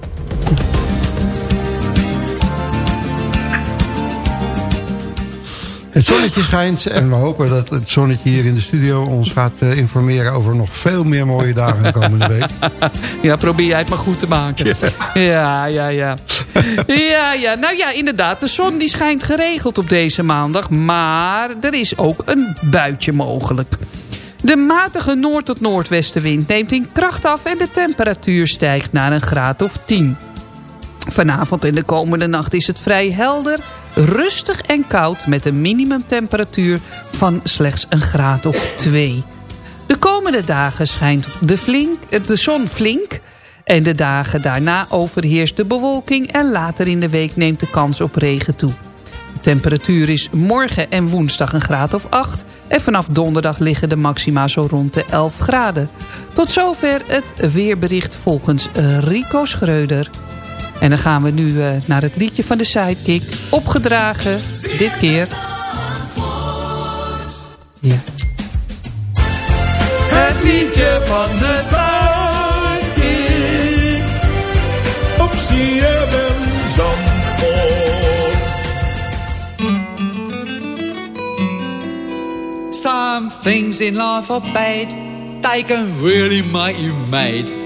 Het zonnetje schijnt en we hopen dat het zonnetje hier in de studio ons gaat eh, informeren over nog veel meer mooie dagen de komende week. Ja, probeer jij het maar goed te maken. Ja, ja, ja. Ja, ja. Nou ja, inderdaad. De zon die schijnt geregeld op deze maandag. Maar er is ook een buitje mogelijk. De matige noord- tot noordwestenwind neemt in kracht af... en de temperatuur stijgt naar een graad of 10. Vanavond en de komende nacht is het vrij helder, rustig en koud... met een minimumtemperatuur van slechts een graad of 2. De komende dagen schijnt de, flink, de zon flink... en de dagen daarna overheerst de bewolking... en later in de week neemt de kans op regen toe. De temperatuur is morgen en woensdag een graad of 8... en vanaf donderdag liggen de maxima zo rond de 11 graden. Tot zover het weerbericht volgens Rico Schreuder... En dan gaan we nu uh, naar het liedje van de Sidekick. Opgedragen, dit keer. Ja. Het liedje van de Sidekick. Op CFM Zandvoort. Some things in life are bad, they can really make you mad.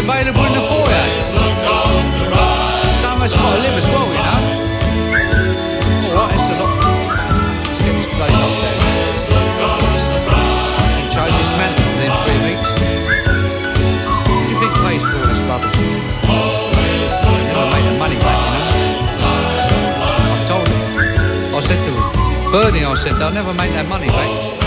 available in the foyer. Some of us got to live as well, you know. Alright, it's a lot. Let's get this bloody locked down. Change this man within three weeks. What do you think pays for this rubbish? Never made the money back, you know. I told him. I said to him, Bernie, I said, they'll never make that money back.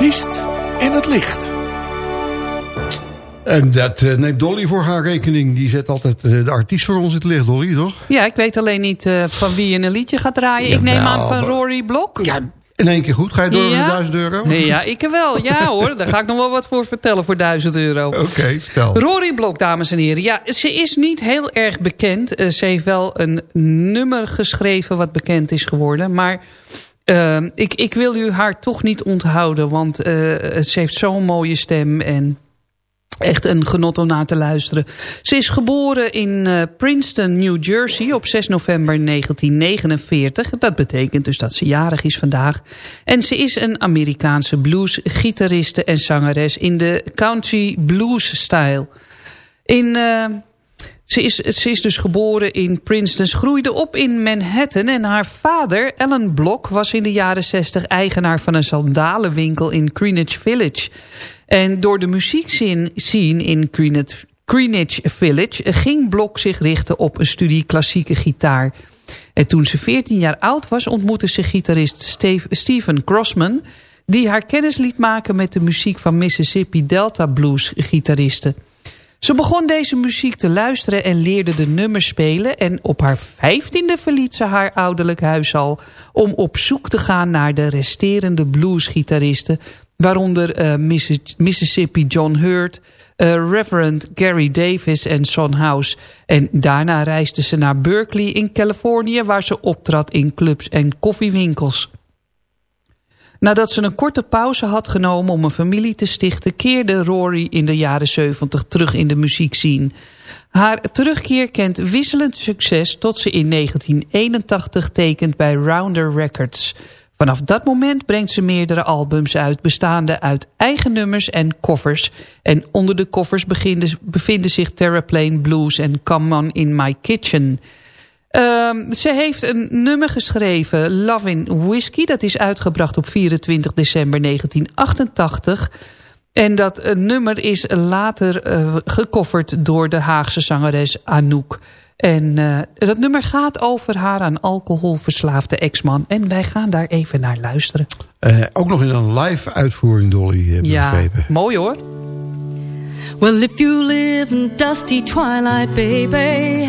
Artiest in het licht. En dat eh, neemt Dolly voor haar rekening. Die zet altijd eh, de artiest voor ons in het licht, Dolly, toch? Ja, ik weet alleen niet eh, van wie je een liedje gaat draaien. ik neem aan van Rory Blok. Ja, in één keer goed. Ga je door Ja? naar de 1000 euro? Nee, ja, ik wel. Ja hoor, daar ga ik nog wel wat voor vertellen voor 1000 euro. Oké, vertel. Rory Blok, dames en heren. Ja, ze is niet heel erg bekend. Ze heeft wel een nummer geschreven wat bekend is geworden. Maar eh, ik, ik wil u haar toch niet onthouden. Want eh, ze heeft zo'n mooie stem en... Echt een genot om naar te luisteren. Ze is geboren in eh, Princeton, New Jersey op 6 november 1949. Dat betekent dus dat ze jarig is vandaag. En ze is een Amerikaanse blues-gitariste en zangeres in de country blues-stijl. In... eh, ze is, ze is dus geboren in Princeton, groeide op in Manhattan... en haar vader, Ellen Block, was in de jaren 60 eigenaar van een sandalenwinkel in Greenwich Village. En door de muziekscene in Greenwich, Village... ging Block zich richten op een studie klassieke gitaar. En toen ze 14 jaar oud was, ontmoette ze gitarist Steve, Stephen Crossman... die haar kennis liet maken met de muziek van Mississippi Delta Blues gitaristen... Ze begon deze muziek te luisteren en leerde de nummers spelen... en op haar vijftiende verliet ze haar ouderlijk huis al... om op zoek te gaan naar de resterende bluesgitaristen... Waaronder eh, Missis- Mississippi John Hurt, eh, Reverend Gary Davis en Son House. En daarna reisde ze naar Berkeley in Californië... waar ze optrad in clubs en koffiewinkels. Nadat ze een korte pauze had genomen om een familie te stichten... keerde Rory in de jaren 70 terug in de muziekscene. Haar terugkeer kent wisselend succes tot ze in 1981 tekent bij Rounder Records. Vanaf dat moment brengt ze meerdere albums uit... bestaande uit eigen nummers en covers. En onder de covers bevinden, zich Terraplane Blues en Come On In My Kitchen... Ehm, ze heeft een nummer geschreven, Love in Whiskey. Dat is uitgebracht op 24 december 1988. En dat eh, nummer is later eh gecoverd door de Haagse zangeres Anouk. En eh, dat nummer gaat over haar aan alcohol verslaafde ex-man. En wij gaan daar even naar luisteren. Eh, ook nog in een live uitvoering, Dolly, heb ik Ja, begrepen. mooi hoor. Well, if you live in dusty twilight, baby,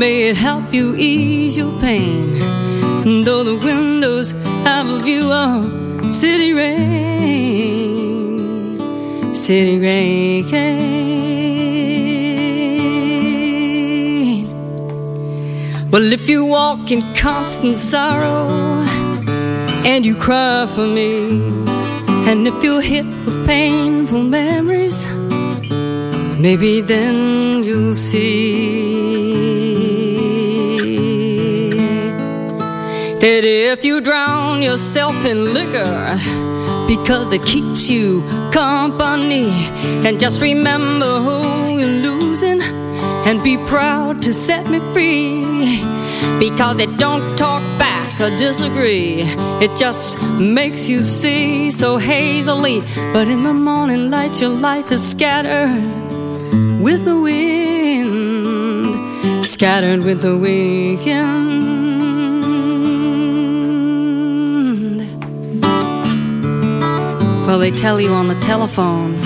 may it help you ease your pain. Though the windows have a view of city rain, city rain. Well, if you walk in constant sorrow and you cry for me, and if you're hit with painful memories, maybe then you'll see that if you drown yourself in liquor because it keeps you company, then just remember who you're losing and be proud to set me free because it don't talk back or disagree. It just makes you see so hazily. But in the morning light, your life is scattered with the wind, scattered with the weekend. Well, they tell you on the telephone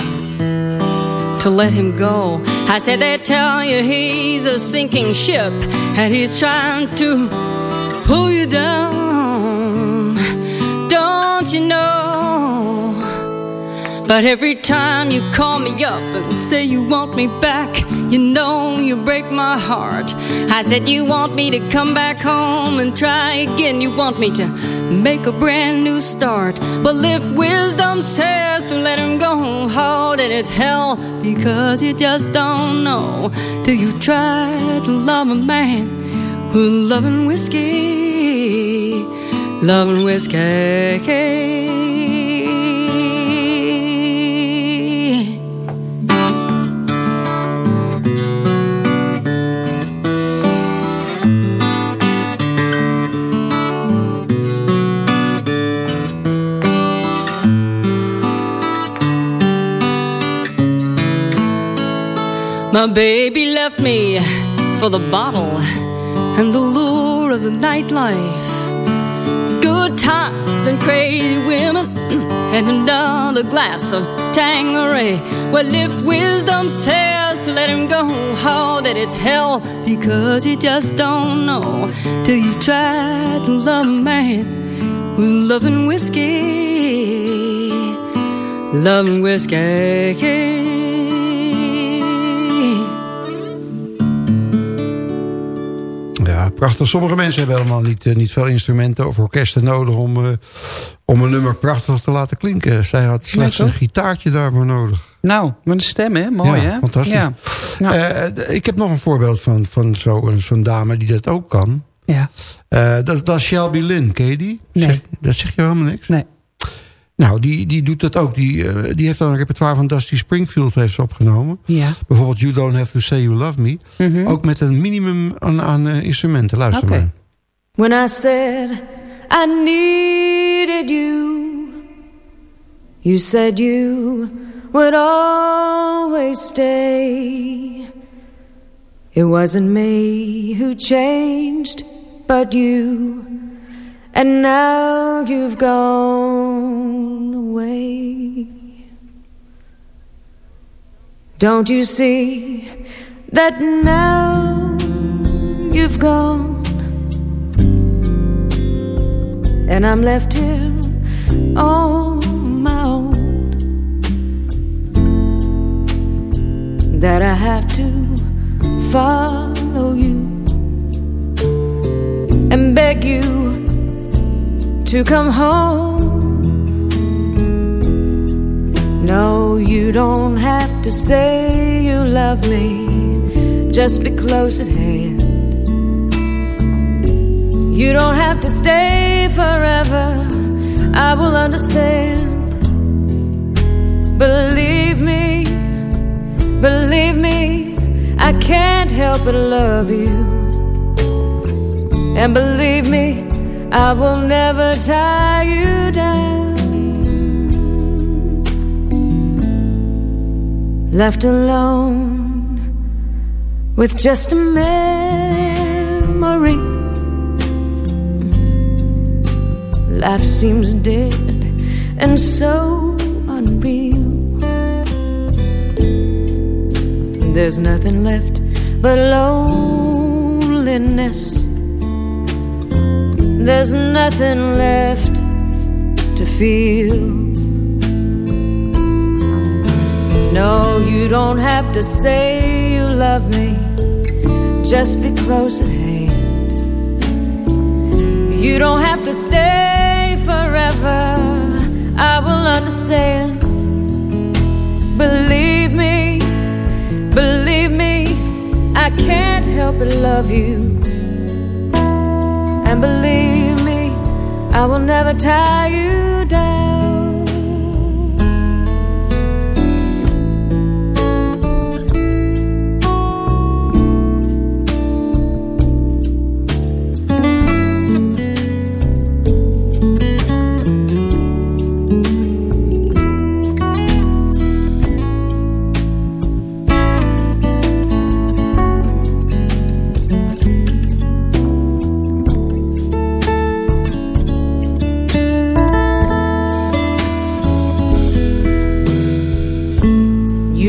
to let him go. I said they tell you he's a sinking ship and he's trying to pull you down. Don't you know? But every time you call me up and say you want me back, you know you break my heart. I said you want me to come back home and try again. You want me to make a brand new start. Well, if wisdom says to let him go, oh, then it's hell because you just don't know. Till you try to love a man who's loving whiskey, loving whiskey. My baby left me for the bottle and the lure of the nightlife. Good times and crazy women and another glass of Tangeray. Well, if wisdom says to let him go, oh, that it's hell because you just don't know till you try to love a man who's loving whiskey, loving whiskey. Prachtig. Sommige mensen hebben helemaal niet, eh, niet veel instrumenten of orkesten nodig... om, eh, om een nummer prachtig te laten klinken. Zij had slechts een gitaartje daarvoor nodig. Nou, met een stem hè, mooi ja, hè? fantastisch. Ja. Eh, ik heb nog een voorbeeld van, van zo- zo'n dame die dat ook kan. Ja. Dat, dat is Shelby Lynn, ken je die? Nee. Zeg- dat zeg je helemaal niks? Nee. Nou, die, die doet dat ook. Die, eh, die heeft dan een repertoire van Dusty Springfield heeft ze opgenomen. Ja. Bijvoorbeeld You Don't Have To Say You Love Me. Mhm. Ook met een minimum aan, aan eh, instrumenten. Luister Oké. maar. When I said I needed you, You said you would always stay. It wasn't me who changed, but you. And now you've gone away. Don't you see that now you've gone? And I'm left here on my own. That I have to follow you and beg you to come home. No, you don't have to say you love me, just be close at hand. You don't have to stay forever, I will understand. Believe me, believe me, I can't help but love you. And believe me, I will never tie you down. Left alone with just a memory. Life seems dead and so unreal. There's nothing left but loneliness. There's nothing left to feel. No, you don't have to say you love me. Just be close at hand. You don't have to stay forever. I will understand. Believe me, believe me, I can't help but love you. And believe me, I will never tie you down.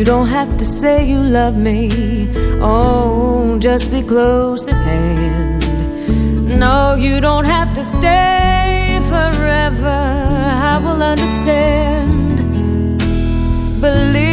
You don't have to say you love me. Oh, just be close at hand. No, you don't have to stay forever. I will understand. Believe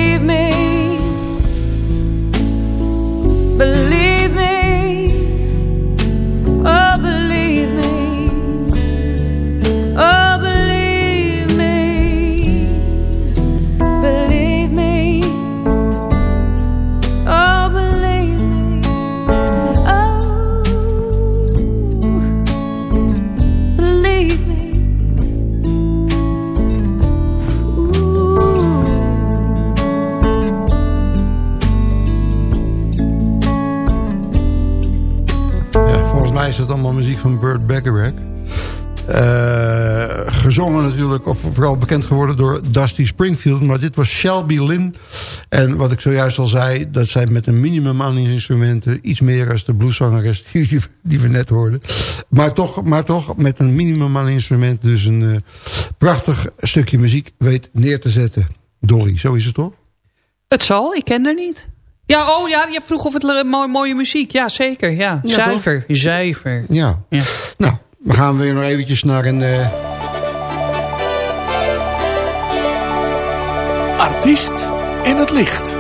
is het allemaal muziek van Burt Bacharach. Eh, gezongen natuurlijk, of vooral bekend geworden door Dusty Springfield. Maar dit was Shelby Lynn. En wat ik zojuist al zei, dat zij met een minimum aan instrumenten... iets meer als de blueszangeres die, die we net hoorden. Maar toch, maar toch met een minimum aan instrumenten... dus een eh, prachtig stukje muziek weet neer te zetten. Dolly, zo is het toch? Het zal, ik ken er niet. Ja, oh ja, je vroeg of het mooie muziek. Ja, zeker. Ja. Ja, zuiver, zuiver. Ja. Ja. Nou, we gaan weer nog eventjes naar een... eh, Artiest in het licht.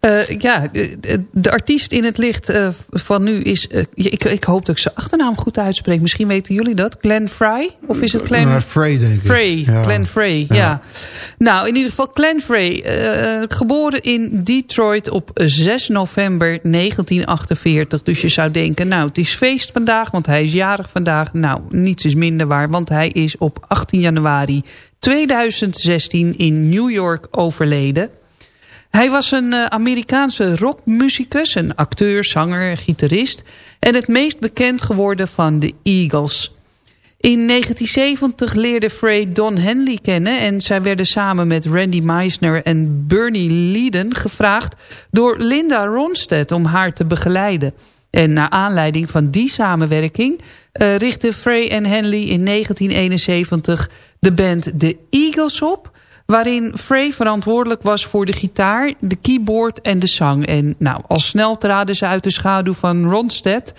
Eh, ja, de, de artiest in het licht eh, van nu is... eh, ik, ik hoop dat ik zijn achternaam goed uitspreek. Misschien weten jullie dat. Glenn Fry? Of is het Glenn... Frey, denk ik. Frey, Ja. Glenn Frey, ja. Ja. Nou, in ieder geval Glenn Frey. eh, geboren in Detroit op 6 november 1948. Dus je zou denken, nou, het is feest vandaag, want hij is jarig vandaag. Nou, niets is minder waar, want hij is op 18 januari 2016 in New York overleden. Hij was een eh, Amerikaanse rockmuzikus, een acteur, zanger, gitarist... en het meest bekend geworden van de Eagles. In 1970 leerde Frey Don Henley kennen... en zij werden samen met Randy Meisner en Bernie Leiden gevraagd... door Linda Ronstadt om haar te begeleiden. En naar aanleiding van die samenwerking... Uh, richtten Frey en Henley in 1971 de band The Eagles op... waarin Frey verantwoordelijk was voor de gitaar, de keyboard en de zang. En nou, al snel traden ze uit de schaduw van Ronstadt...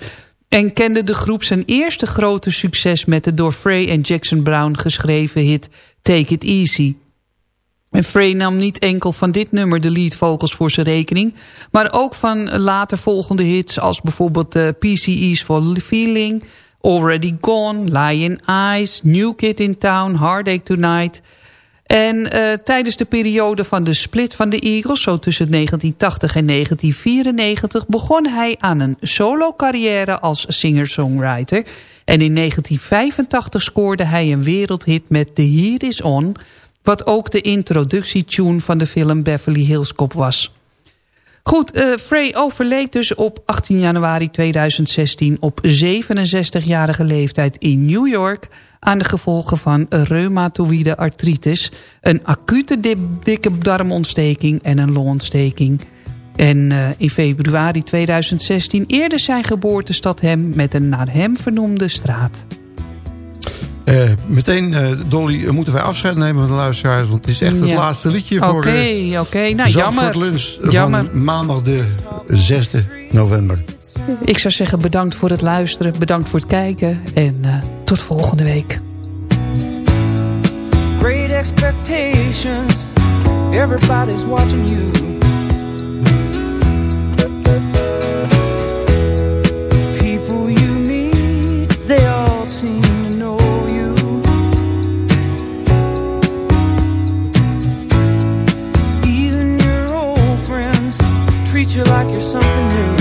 en kende de groep zijn eerste grote succes... met de door Frey en Jackson Brown geschreven hit Take It Easy... En Frey nam niet enkel van dit nummer de lead vocals voor zijn rekening... maar ook van later volgende hits als bijvoorbeeld uh, PCE's for Feeling... Already Gone, Lion Eyes, New Kid in Town, Heartache Tonight... En uh, tijdens de periode van de split van de Eagles, zo tussen 1980 en 1994... begon hij aan een solo-carrière als singer-songwriter. En in 1985 scoorde hij een wereldhit met The Heat Is On... wat ook de introductietune van de film Beverly Hills Cop was. Goed, uh, Frey overleed dus op 18 januari 2016 op 67-jarige leeftijd in New York aan de gevolgen van reumatoïde artritis, een acute dikke darmontsteking en een longontsteking. En uh, in februari 2016 eerde zijn geboortestad hem met een naar hem vernoemde straat. Uh, meteen, uh, Dolly, moeten wij afscheid nemen van de luisteraars. Want het is echt het laatste liedje voor Oké, okay, oké. Okay. Nou, jammer. lunch jammer. van maandag de 6 november. Ik zou zeggen bedankt voor het luisteren. Bedankt voor het kijken. En uh, tot volgende week. Great expectations. Everybody's watching you. People you meet, they all seem treat you like you're something new.